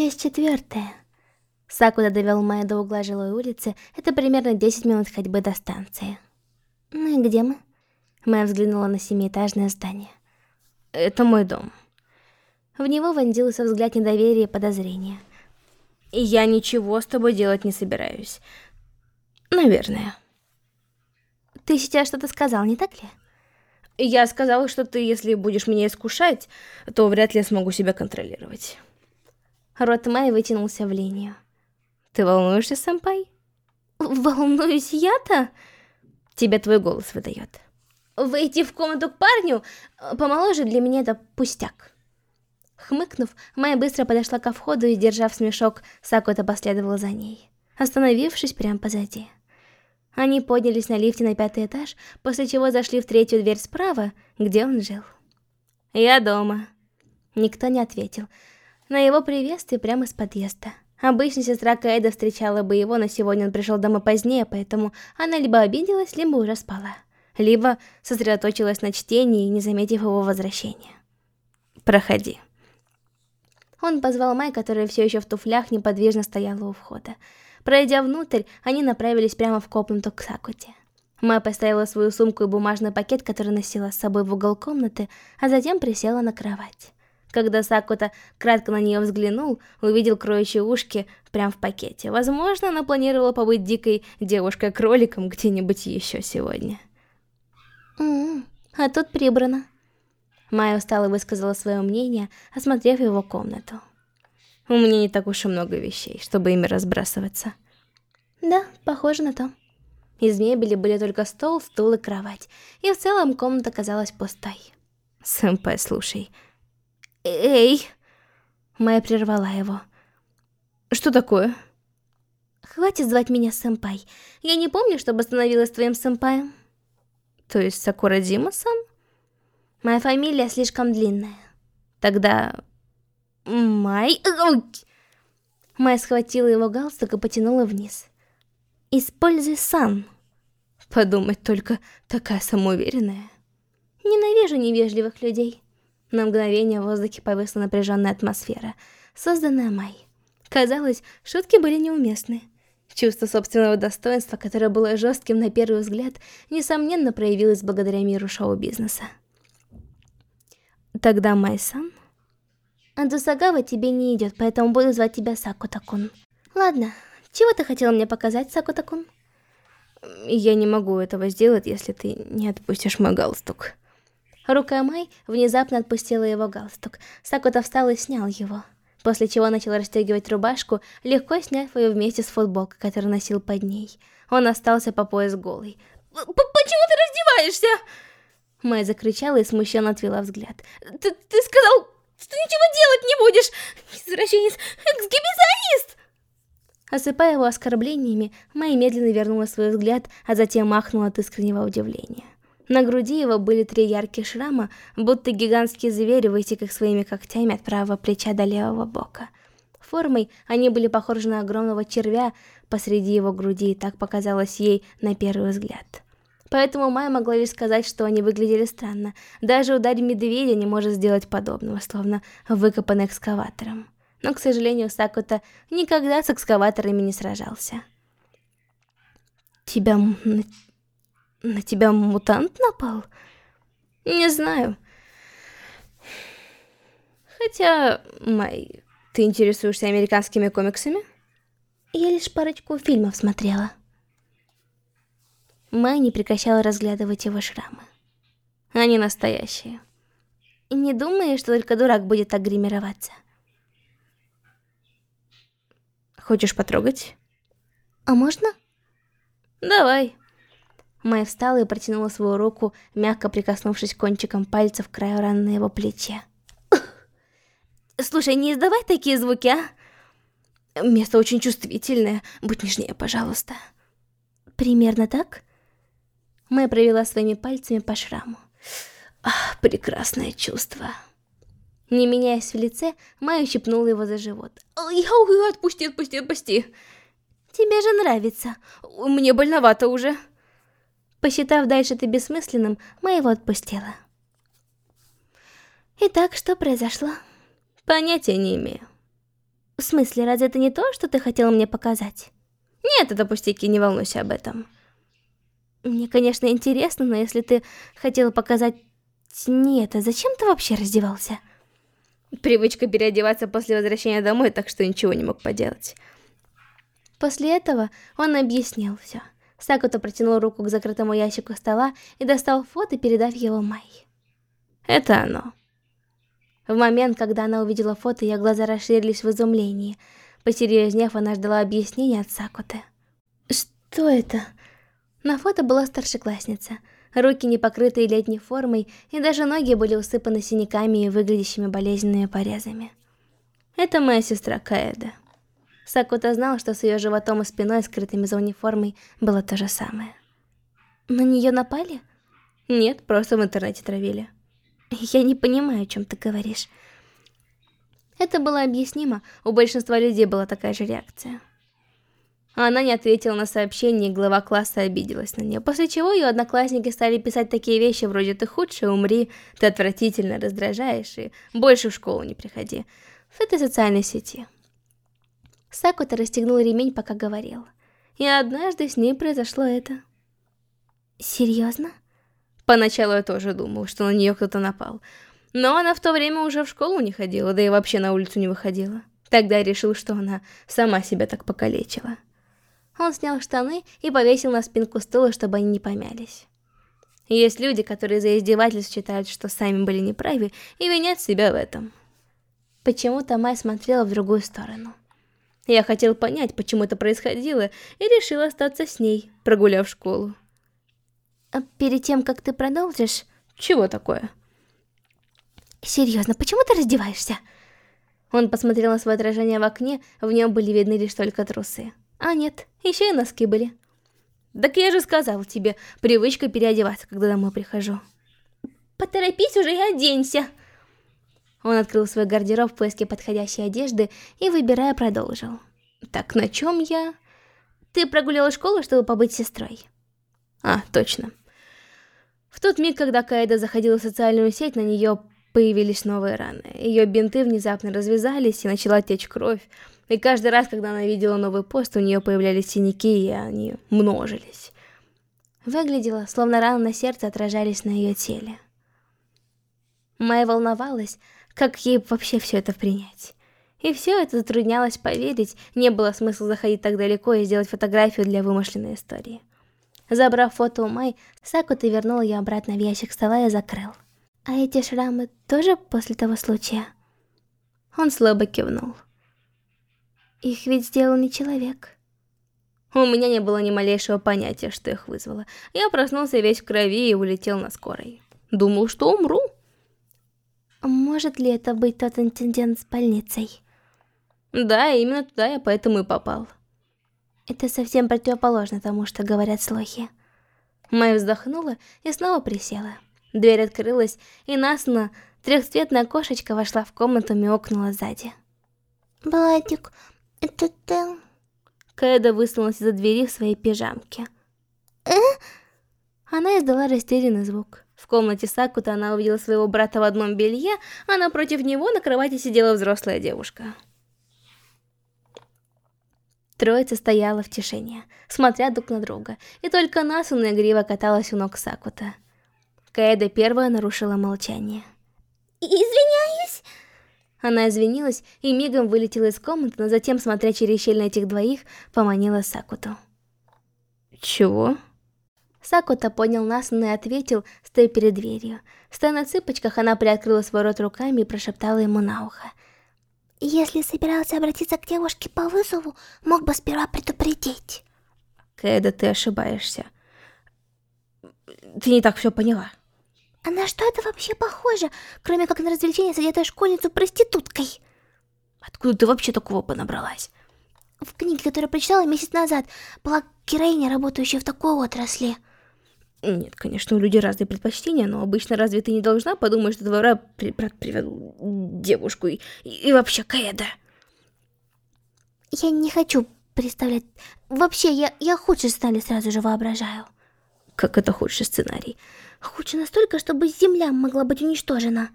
Часть четвертая. Сакуда довел Майя до угла жилой улицы, это примерно 10 минут ходьбы до станции. Ну и где мы? Майя взглянула на семиэтажное здание. Это мой дом. В него вонзился взгляд недоверия и подозрения. Я ничего с тобой делать не собираюсь. Наверное. Ты сейчас что-то сказал, не так ли? Я сказала, что ты, если будешь меня искушать, то вряд ли я смогу себя контролировать. Рот Мэй вытянулся в линию. Ты волнуешься, сэмпай? Волнуюсь я-то? Тебя твой голос выдает. Войти в комнату к парню помоложе для меня это пустяк. Хмыкнув, Майя быстро подошла ко входу и, держав смешок, Сакута последовала за ней, остановившись прямо позади. Они поднялись на лифте на пятый этаж, после чего зашли в третью дверь справа, где он жил. «Я дома». Никто не ответил. На его приветствие прямо с подъезда. Обычно сестра Каэда встречала бы его, но сегодня он пришел домой позднее, поэтому она либо обиделась, либо уже спала. Либо сосредоточилась на чтении, не заметив его возвращения. «Проходи». Он позвал Май, которая все еще в туфлях неподвижно стояла у входа. Пройдя внутрь, они направились прямо в комнату к Сакуте. Май поставила свою сумку и бумажный пакет, который носила с собой в угол комнаты, а затем присела на кровать. Когда Сакута кратко на нее взглянул, увидел кроющие ушки прямо в пакете. Возможно, она планировала побыть дикой девушкой-кроликом где-нибудь еще сегодня. М -м, а тут прибрано. Майя устало высказала свое мнение, осмотрев его комнату. У меня не так уж и много вещей, чтобы ими разбрасываться. Да, похоже на то. Из мебели были только стол, стул и кровать, и в целом комната казалась пустой. Сэмпай, слушай. Эй! Майя прервала его. Что такое? Хватит звать меня сэмпай. Я не помню, чтобы становилась твоим сэмпаем. То есть Сакура Дима-сан? Моя фамилия слишком длинная. Тогда Май... Май схватила его галстук и потянула вниз. «Используй сам». Подумать только, такая самоуверенная. Ненавижу невежливых людей. На мгновение в воздухе повисла напряженная атмосфера, созданная Май. Казалось, шутки были неуместны. Чувство собственного достоинства, которое было жестким на первый взгляд, несомненно проявилось благодаря миру шоу-бизнеса. Тогда Май-сан... Андусагава тебе не идет, поэтому буду звать тебя Сакутакун. Ладно, чего ты хотела мне показать, Сакутакун? Я не могу этого сделать, если ты не отпустишь мой галстук. Рука Май внезапно отпустила его галстук. Сакута встал и снял его. После чего начал расстегивать рубашку, легко сняв ее вместе с футболкой, которую носил под ней. Он остался по пояс голый. «Почему ты раздеваешься?» Май закричала и смущенно отвела взгляд. «Ты, ты сказал, что ничего делать не будешь! Извращенец! Эксгибиционист!» Осыпая его оскорблениями, Май медленно вернула свой взгляд, а затем махнула от искреннего удивления. На груди его были три ярких шрама, будто гигантские звери, вытеках своими когтями от правого плеча до левого бока. Формой они были похожи на огромного червя посреди его груди, и так показалось ей на первый взгляд. Поэтому Майя могла лишь сказать, что они выглядели странно. Даже ударь медведя не может сделать подобного, словно выкопанный экскаватором. Но, к сожалению, Сакута никогда с экскаваторами не сражался. Тебя... На, тебя мутант напал? Не знаю. Хотя, Май, ты интересуешься американскими комиксами? Я лишь парочку фильмов смотрела. Май не прекращала разглядывать его шрамы. Они настоящие. Не думаешь, что только дурак будет так гримироваться? Хочешь потрогать? А можно? Давай. Май встала и протянула свою руку, мягко прикоснувшись кончиком пальцев к краю раны на его плече. Слушай, не издавай такие звуки, а? Место очень чувствительное. Будь нежнее, пожалуйста. Примерно так? Мэй провела своими пальцами по шраму. Ах, прекрасное чувство. Не меняясь в лице, Мэй ущипнула его за живот. Ой, отпусти, отпусти, отпусти. Тебе же нравится. Мне больновато уже. Посчитав дальше это бессмысленным, Мэй его отпустила. Итак, что произошло? Понятия не имею. В смысле, разве это не то, что ты хотела мне показать? Нет, это пустяки, не волнуйся об этом. Мне, конечно, интересно, но если ты хотела показать не это, зачем ты вообще раздевался? Привычка переодеваться после возвращения домой, так что ничего не мог поделать. После этого он объяснил все. Сакута протянул руку к закрытому ящику стола и достал фото, передав его Май. Это оно. В момент, когда она увидела фото, ее глаза расширились в изумлении. Посерьезнев, она ждала объяснения от Сакуты. Что это? На фото была старшеклассница. Руки не покрытые летней формой, и даже ноги были усыпаны синяками и выглядящими болезненными порезами. Это моя сестра Каэда. Сакута знал, что с ее животом и спиной, скрытыми за униформой, было то же самое. На нее напали? Нет, просто в интернете травили. Я не понимаю, о чем ты говоришь. Это было объяснимо, у большинства людей была такая же реакция. Она не ответила на сообщение, и глава класса обиделась на нее, после чего ее одноклассники стали писать такие вещи вроде «ты худший, умри», «ты отвратительно раздражаешь» и «больше в школу не приходи» в этой социальной сети. Сакута расстегнул ремень, пока говорил. И однажды с ней произошло это. Серьезно? Поначалу я тоже думал, что на нее кто-то напал. Но она в то время уже в школу не ходила, да и вообще на улицу не выходила. Тогда я решил, что она сама себя так покалечила. Он снял штаны и повесил на спинку стула, чтобы они не помялись. Есть люди, которые за издевательство считают, что сами были неправы, и винят себя в этом. Почему-то Май смотрела в другую сторону. Я хотел понять, почему это происходило, и решил остаться с ней, прогуляв школу. А перед тем, как ты продолжишь... Чего такое? Серьезно, почему ты раздеваешься? Он посмотрел на свое отражение в окне, в нем были видны лишь только трусы. А нет, еще и носки были. Так я же сказал тебе, привычка переодеваться, когда домой прихожу. Поторопись уже и оденься. Он открыл свой гардероб в поиске подходящей одежды и, выбирая, продолжил. Так, на чем я? Ты прогуляла школу, чтобы побыть сестрой. А, точно. В тот миг, когда Каэда заходила в социальную сеть, на нее появились новые раны. Ее бинты внезапно развязались, и начала течь кровь. И каждый раз, когда она видела новый пост, у нее появлялись синяки, и они множились. Выглядело, словно раны на сердце отражались на ее теле. Майя волновалась, как ей вообще все это принять. И все это затруднялось поверить, не было смысла заходить так далеко и сделать фотографию для вымышленной истории. Забрав фото у Май, Сакута вернул ее обратно в ящик стола и закрыл. А эти шрамы тоже после того случая? Он слабо кивнул. Их ведь сделал не человек. У меня не было ни малейшего понятия, что их вызвало. Я проснулся весь в крови и улетел на скорой. Думал, что умру. Может ли это быть тот инцидент с больницей? Да, именно туда я поэтому и попал. Это совсем противоположно тому, что говорят слухи. Майя вздохнула и снова присела. Дверь открылась, и Насна, трехцветная кошечка, вошла в комнату и мяукнула сзади. «Бладик, это ты?» Кэда высунулась из-за двери в своей пижамке. «Э?» Она издала растерянный звук. В комнате Сакута она увидела своего брата в одном белье, а напротив него на кровати сидела взрослая девушка. Троица стояла в тишине, смотря друг на друга, и только Насуна игриво каталась у ног Сакута. Каэда первая нарушила молчание. «Извиняюсь!» Она извинилась и мигом вылетела из комнаты, но затем, смотря через щель на этих двоих, поманила Сакуту. «Чего?» Сакута поднял Насуна и ответил, стоя перед дверью. Стоя на цыпочках, она приоткрыла свой рот руками и прошептала ему на ухо. Если собирался обратиться к девушке по вызову, мог бы сперва предупредить. Кэда, ты ошибаешься. Ты не так все поняла. А на что это вообще похоже, кроме как на развлечение с одетой школьницу проституткой? Откуда ты вообще такого понабралась? В книге, которую прочитала месяц назад, была героиня, работающая в такой отрасли. Нет, конечно, у людей разные предпочтения, но обычно разве ты не должна подумать, что твой брат, при, брат привел девушку и, и, и вообще Кэда? Я не хочу представлять... Вообще, я, я худший сценарий сразу же воображаю. Как это худший сценарий? Худший настолько, чтобы Земля могла быть уничтожена.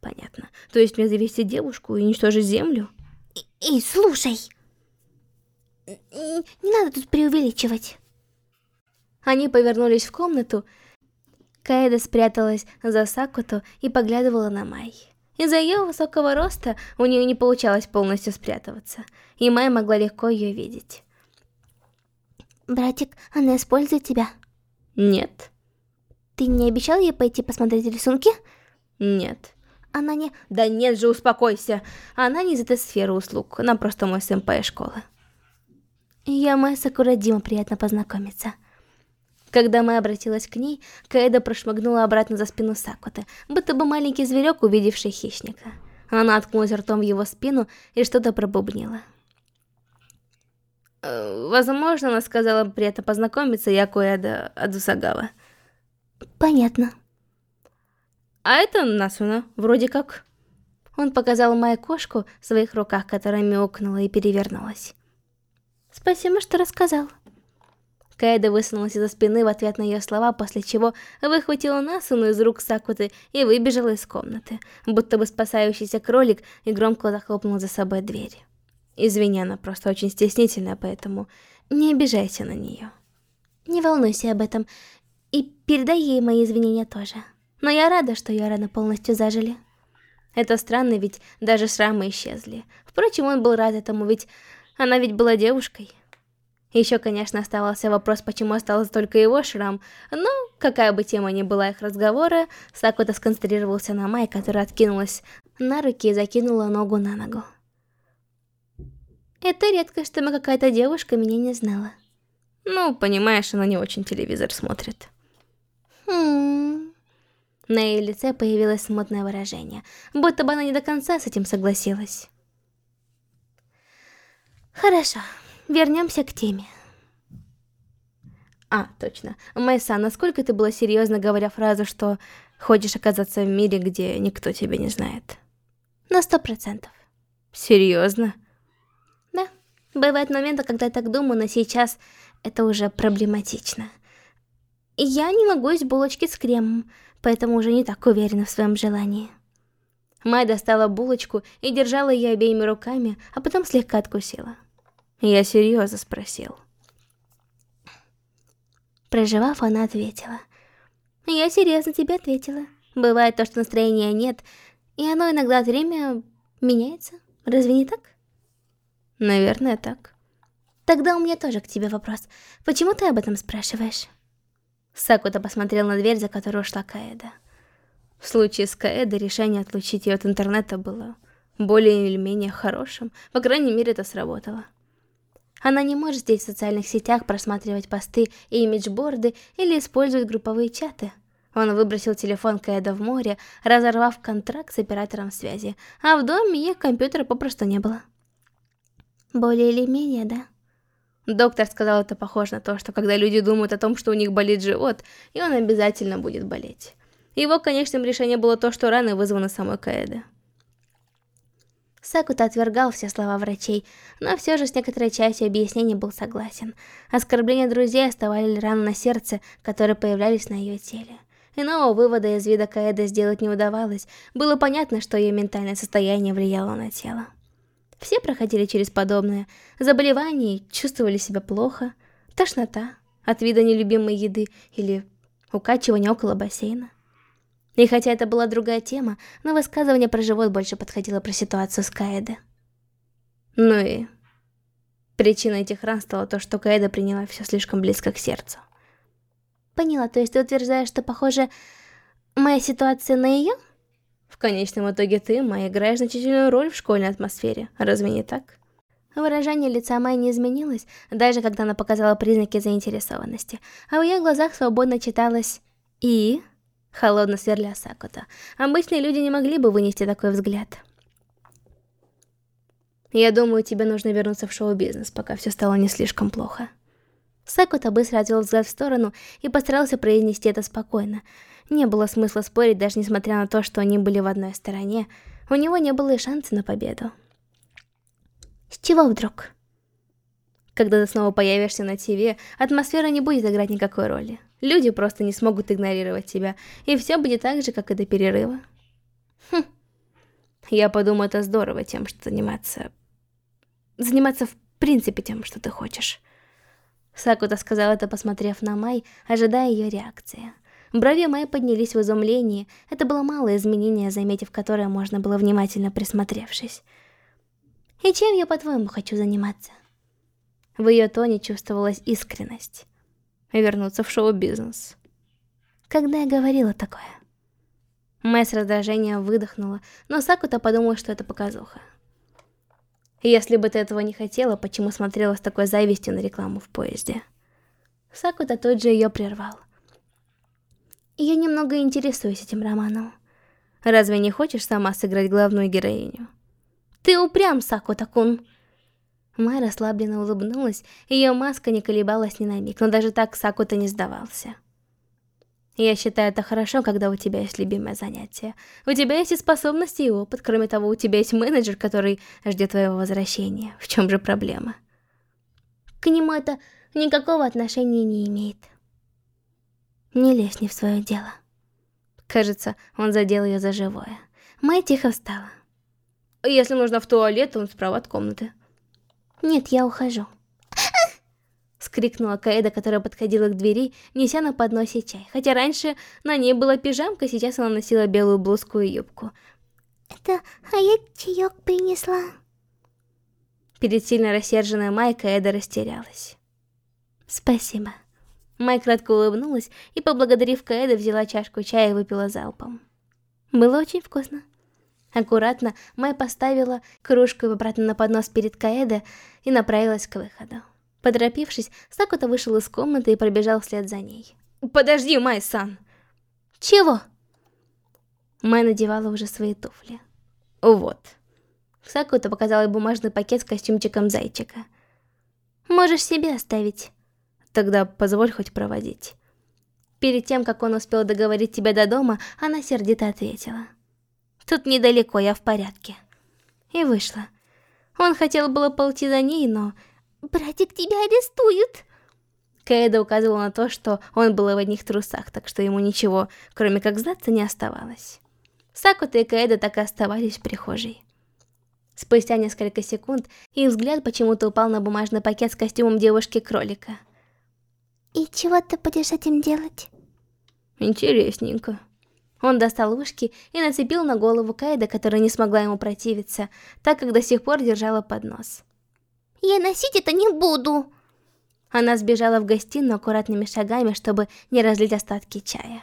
Понятно. То есть мне завести девушку и уничтожить Землю? Эй, слушай! Не надо тут преувеличивать. Они повернулись в комнату. Каэда спряталась за Сакуту и поглядывала на Май. Из-за ее высокого роста у нее не получалось полностью спрятываться, и Май могла легко ее видеть. «Братик, она использует тебя?» «Нет». «Ты не обещал ей пойти посмотреть рисунки?» «Нет». «Она не...» «Да нет же, успокойся! Она не из этой сферы услуг, она просто мой сэмпай школы». «Я Май Сакура Дима, приятно познакомиться». Когда Мэй обратилась к ней, Каэда прошмыгнула обратно за спину Сакуты, будто бы маленький зверек, увидевший хищника. Она откнулась ртом в его спину и что-то пробубнила. «Э, возможно, она сказала приятно познакомиться, я Коэда Адусагава. Понятно. А это Насуна, вроде как. Он показал Май кошку в своих руках, которая мяукнула и перевернулась. Спасибо, что рассказал. Каэда высунулась из-за спины в ответ на ее слова, после чего выхватила Насуну из рук Сакуты и выбежала из комнаты, будто бы спасающийся кролик, и громко захлопнула за собой дверь. Извини, она просто очень стеснительная, поэтому не обижайся на нее. Не волнуйся об этом, и передай ей мои извинения тоже. Но я рада, что ее раны полностью зажили. Это странно, ведь даже шрамы исчезли. Впрочем, он был рад этому, ведь она ведь была девушкой. Еще, конечно, оставался вопрос, почему остался только его шрам, но, какая бы тема ни была их разговора, Сакута сконцентрировался на Май, которая откинулась на руки и закинула ногу на ногу. Это редко, чтобы какая-то девушка меня не знала. Ну, понимаешь, она не очень телевизор смотрит. Хм... На ее лице появилось смутное выражение, будто бы она не до конца с этим согласилась. Хорошо вернемся к теме. А, точно. Майса, насколько ты была серьезно говоря фразу, что хочешь оказаться в мире, где никто тебя не знает? На сто процентов. Серьезно? Да. Бывают моменты, когда я так думаю, но сейчас это уже проблематично. Я не могу есть булочки с кремом, поэтому уже не так уверена в своем желании. Май достала булочку и держала ее обеими руками, а потом слегка откусила. Я серьезно спросил. Проживав, она ответила. Я серьезно тебе ответила. Бывает то, что настроения нет, и оно иногда от время меняется. Разве не так? Наверное, так. Тогда у меня тоже к тебе вопрос. Почему ты об этом спрашиваешь? Сакута посмотрел на дверь, за которую ушла Каэда. В случае с Каэдой решение отлучить ее от интернета было более или менее хорошим. По крайней мере, это сработало. Она не может здесь в социальных сетях просматривать посты и имиджборды или использовать групповые чаты. Он выбросил телефон Кэда в море, разорвав контракт с оператором связи, а в доме их компьютера попросту не было. Более или менее, да? Доктор сказал, это похоже на то, что когда люди думают о том, что у них болит живот, и он обязательно будет болеть. Его конечным решением было то, что раны вызваны самой Каэда. Сакута отвергал все слова врачей, но все же с некоторой частью объяснений был согласен. Оскорбления друзей оставали раны на сердце, которые появлялись на ее теле. Иного вывода из вида Каэда сделать не удавалось, было понятно, что ее ментальное состояние влияло на тело. Все проходили через подобное, заболевания чувствовали себя плохо, тошнота от вида нелюбимой еды или укачивания около бассейна. И хотя это была другая тема, но высказывание про живот больше подходило про ситуацию с Каэдо. Ну и... Причиной этих ран стало то, что Каэда приняла все слишком близко к сердцу. Поняла, то есть ты утверждаешь, что, похоже, моя ситуация на ее? В конечном итоге ты, Майя, играешь значительную роль в школьной атмосфере, разве не так? Выражение лица Майи не изменилось, даже когда она показала признаки заинтересованности, а в ее глазах свободно читалось «И...» холодно сверля Сакута. Обычные люди не могли бы вынести такой взгляд. Я думаю, тебе нужно вернуться в шоу-бизнес, пока все стало не слишком плохо. Сакута быстро отвел взгляд в сторону и постарался произнести это спокойно. Не было смысла спорить, даже несмотря на то, что они были в одной стороне. У него не было и шанса на победу. С чего вдруг? Когда ты снова появишься на ТВ, атмосфера не будет играть никакой роли. Люди просто не смогут игнорировать тебя, и все будет так же, как и до перерыва. Хм. Я подумаю, это здорово тем, что заниматься заниматься в принципе тем, что ты хочешь. Сакута сказал это, посмотрев на Май, ожидая ее реакции. Брови Май поднялись в изумлении, это было малое изменение, заметив которое можно было внимательно присмотревшись. «И чем я, по-твоему, хочу заниматься?» В ее тоне чувствовалась искренность. Вернуться в шоу-бизнес. Когда я говорила такое? Мэй с раздражением выдохнула, но Сакута подумала, что это показуха. Если бы ты этого не хотела, почему смотрела с такой завистью на рекламу в поезде? Сакута тут же ее прервал. Я немного интересуюсь этим романом. Разве не хочешь сама сыграть главную героиню? Ты упрям, Сакута-кун. Май расслабленно улыбнулась, ее маска не колебалась ни на миг, но даже так Сакута не сдавался. Я считаю это хорошо, когда у тебя есть любимое занятие. У тебя есть и способности, и опыт. Кроме того, у тебя есть менеджер, который ждет твоего возвращения. В чем же проблема? К нему это никакого отношения не имеет. Не лезь не в свое дело. Кажется, он задел ее за живое. Мэй тихо встала. Если нужно в туалет, он справа от комнаты. Нет, я ухожу. Скрикнула Каэда, которая подходила к двери, неся на подносе чай. Хотя раньше на ней была пижамка, сейчас она носила белую блузку и юбку. Это а я чаек принесла. Перед сильно рассерженной Май Каэда растерялась. Спасибо. Май кратко улыбнулась и, поблагодарив Каэда, взяла чашку чая и выпила залпом. Было очень вкусно. Аккуратно Май поставила кружку обратно на поднос перед Каэда и направилась к выходу. Поторопившись, Сакута вышел из комнаты и пробежал вслед за ней. «Подожди, Май-сан!» «Чего?» Май надевала уже свои туфли. «Вот». Сакута показала ей бумажный пакет с костюмчиком зайчика. «Можешь себе оставить». «Тогда позволь хоть проводить». Перед тем, как он успел договорить тебя до дома, она сердито ответила. «Тут недалеко, я в порядке». И вышла. Он хотел было полти за ней, но «Братик, тебя арестуют!» Каэда указывал на то, что он был в одних трусах, так что ему ничего, кроме как сдаться, не оставалось. Сакута и Каэда так и оставались в прихожей. Спустя несколько секунд их взгляд почему-то упал на бумажный пакет с костюмом девушки-кролика. «И чего ты будешь этим делать?» «Интересненько». Он достал ушки и нацепил на голову Каэда, которая не смогла ему противиться, так как до сих пор держала поднос. Я носить это не буду. Она сбежала в гостиную аккуратными шагами, чтобы не разлить остатки чая.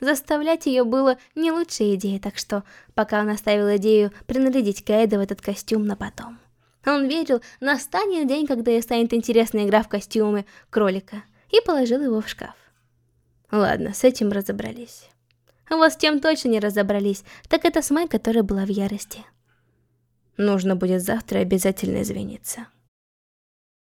Заставлять ее было не лучшей идеей, так что пока он оставил идею принарядить Каэда в этот костюм на потом. Он верил, настанет день, когда ей станет интересна игра в костюмы кролика, и положил его в шкаф. Ладно, с этим разобрались. Вот с тем точно не разобрались, так это с Май, которая была в ярости. Нужно будет завтра обязательно извиниться.